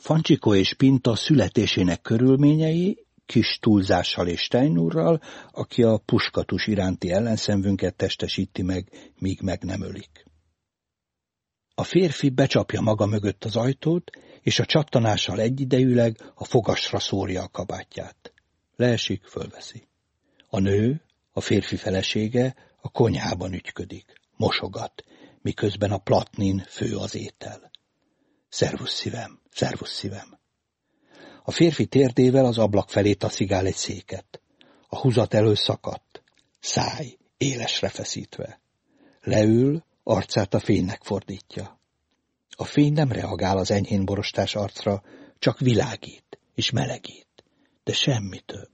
Fancsikó és Pinta születésének körülményei kis túlzással és Steinurral, aki a puskatus iránti ellenszenvünket testesíti meg, míg meg nem ölik. A férfi becsapja maga mögött az ajtót, és a csattanással egyidejűleg a fogasra szórja a kabátját. Leesik, fölveszi. A nő, a férfi felesége a konyhában ügyködik, mosogat, miközben a platnin fő az étel. Szervusz szívem, szervusz szívem. A férfi térdével az ablak felé taszigál egy széket. A húzat elő szakadt. Száj, élesre feszítve. Leül, arcát a fénynek fordítja. A fény nem reagál az enyhén borostás arcra, csak világít és melegít, de semmi több.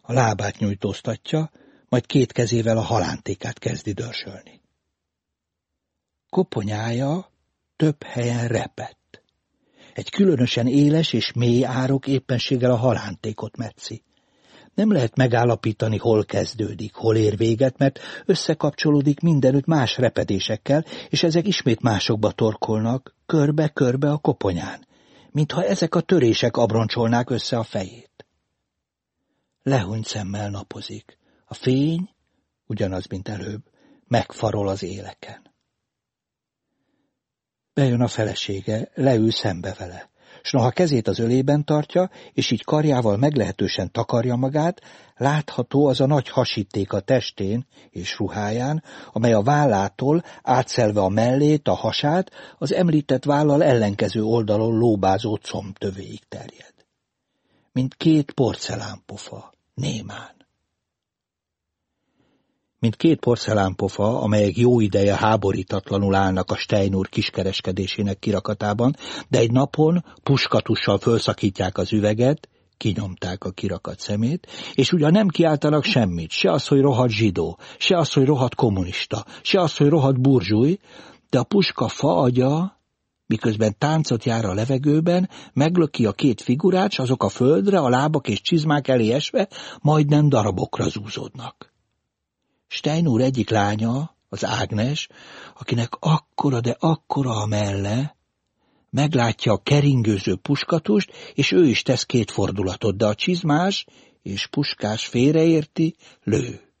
A lábát nyújtóztatja, majd két kezével a halántékát kezdi dörsölni. Koponyája több helyen repet. Egy különösen éles és mély árok éppenséggel a halántékot metszi. Nem lehet megállapítani, hol kezdődik, hol ér véget, mert összekapcsolódik mindenütt más repedésekkel, és ezek ismét másokba torkolnak, körbe-körbe a koponyán, mintha ezek a törések abroncsolnák össze a fejét. Lehunyt szemmel napozik. A fény, ugyanaz, mint előbb, megfarol az éleken. Bejön a felesége, leül szembe vele, s noha kezét az ölében tartja, és így karjával meglehetősen takarja magát, látható az a nagy hasíték a testén és ruháján, amely a vállától, átszelve a mellét, a hasát, az említett vállal ellenkező oldalon lóbázó combtövéig terjed. Mint két porcelánpofa, némán mint két porcelánpofa, amelyek jó ideje háborítatlanul állnak a Steinur kiskereskedésének kirakatában, de egy napon puskatussal fölszakítják az üveget, kinyomták a kirakat szemét, és ugyan nem kiáltanak semmit, se az, hogy rohadt zsidó, se az, hogy rohadt kommunista, se az, hogy rohadt burzsúj, de a puska fa agya, miközben táncot jár a levegőben, meglöki a két figurát, s azok a földre, a lábak és csizmák elé esve, majdnem darabokra zúzódnak. Stein úr egyik lánya, az Ágnes, akinek akkora, de akkora a melle, meglátja a keringőző puskatust, és ő is tesz két fordulatot, de a csizmás és puskás félreérti, lő.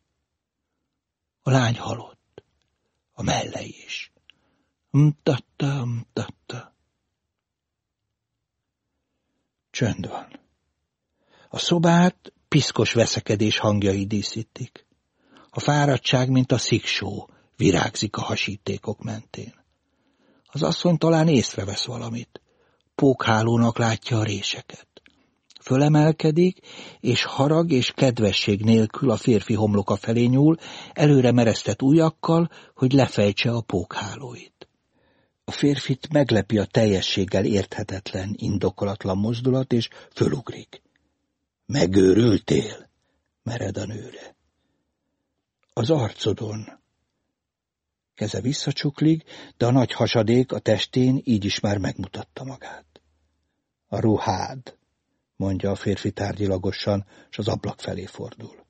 A lány halott, a melle is. Mtatta, mtatta. Csönd van. A szobát piszkos veszekedés hangjai díszítik. A fáradtság, mint a sziksó, virágzik a hasítékok mentén. Az asszony talán észrevesz valamit. Pókhálónak látja a réseket. Fölemelkedik, és harag és kedvesség nélkül a férfi homloka felé nyúl, előre meresztett ujjakkal, hogy lefejtse a pókhálóit. A férfit meglepi a teljességgel érthetetlen, indokolatlan mozdulat, és fölugrik. Megőrültél? Mered a nőre az arcodon. Keze visszacsuklik, de a nagy hasadék a testén így is már megmutatta magát. A ruhád, mondja a férfi tárgyilagosan, és az ablak felé fordul.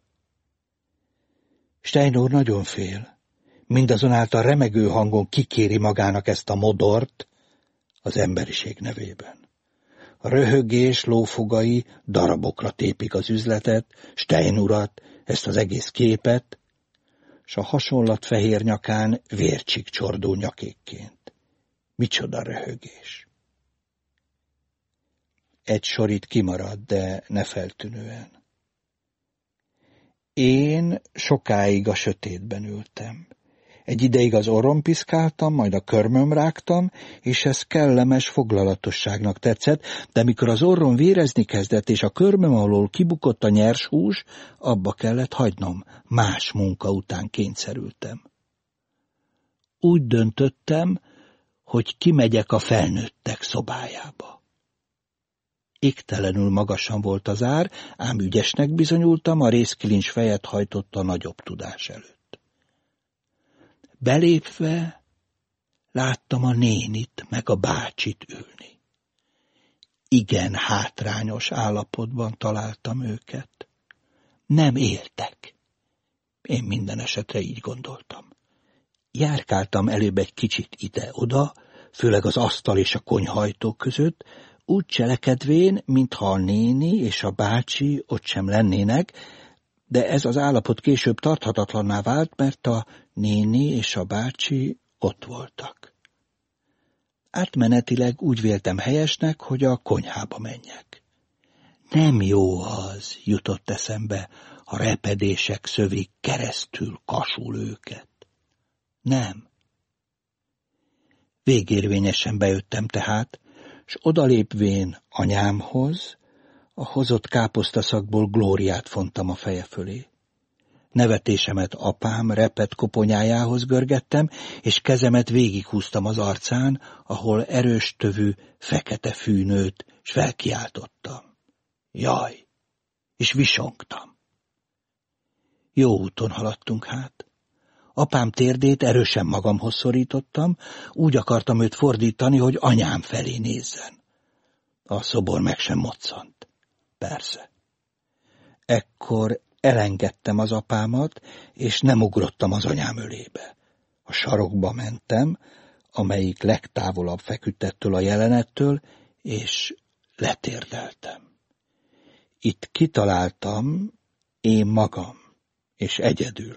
Steinor nagyon fél, mindazonáltal remegő hangon kikéri magának ezt a modort az emberiség nevében. A röhögés lófogai darabokra tépik az üzletet, Steinurat, ezt az egész képet, s a hasonlat fehér nyakán vércsik csordó nyakékként. Micsoda röhögés! Egy sor itt kimarad, de ne feltűnően. Én sokáig a sötétben ültem. Egy ideig az orrom piszkáltam, majd a körmöm rágtam, és ez kellemes foglalatosságnak tetszett, de mikor az orrom vérezni kezdett, és a körmöm alól kibukott a nyers hús, abba kellett hagynom, más munka után kényszerültem. Úgy döntöttem, hogy kimegyek a felnőttek szobájába. Égtelenül magasan volt az ár, ám ügyesnek bizonyultam, a részkilincs fejet hajtott a nagyobb tudás előtt. Belépve láttam a nénit meg a bácsit ülni. Igen hátrányos állapotban találtam őket. Nem éltek. Én minden esetre így gondoltam. Járkáltam előbb egy kicsit ide-oda, főleg az asztal és a konyhajtó között, úgy cselekedvén, mintha a néni és a bácsi ott sem lennének, de ez az állapot később tarthatatlanná vált, mert a néni és a bácsi ott voltak. Átmenetileg úgy véltem helyesnek, hogy a konyhába menjek. Nem jó az, jutott eszembe, a repedések szövik keresztül kasul őket. Nem. Végérvényesen bejöttem tehát, s odalépvén anyámhoz, a hozott káposztaszakból glóriát fontam a feje fölé. Nevetésemet apám repet koponyájához görgettem, és kezemet végighúztam az arcán, ahol erős tövű, fekete fűnőt, s felkiáltottam. Jaj! És visongtam. Jó úton haladtunk hát. Apám térdét erősen magamhoz szorítottam, úgy akartam őt fordítani, hogy anyám felé nézzen. A szobor meg sem moccant. Persze. Ekkor elengedtem az apámat, és nem ugrottam az anyám ölébe. A sarokba mentem, amelyik legtávolabb feküdtettől a jelenettől, és letérdeltem. Itt kitaláltam én magam, és egyedül,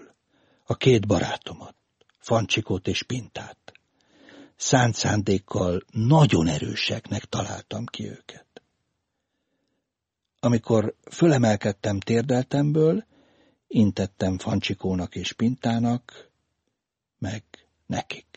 a két barátomat, Fancsikót és Pintát. Szánt szándékkal nagyon erőseknek találtam ki őket. Amikor fölemelkedtem térdeltemből, intettem Fancsikónak és Pintának, meg nekik.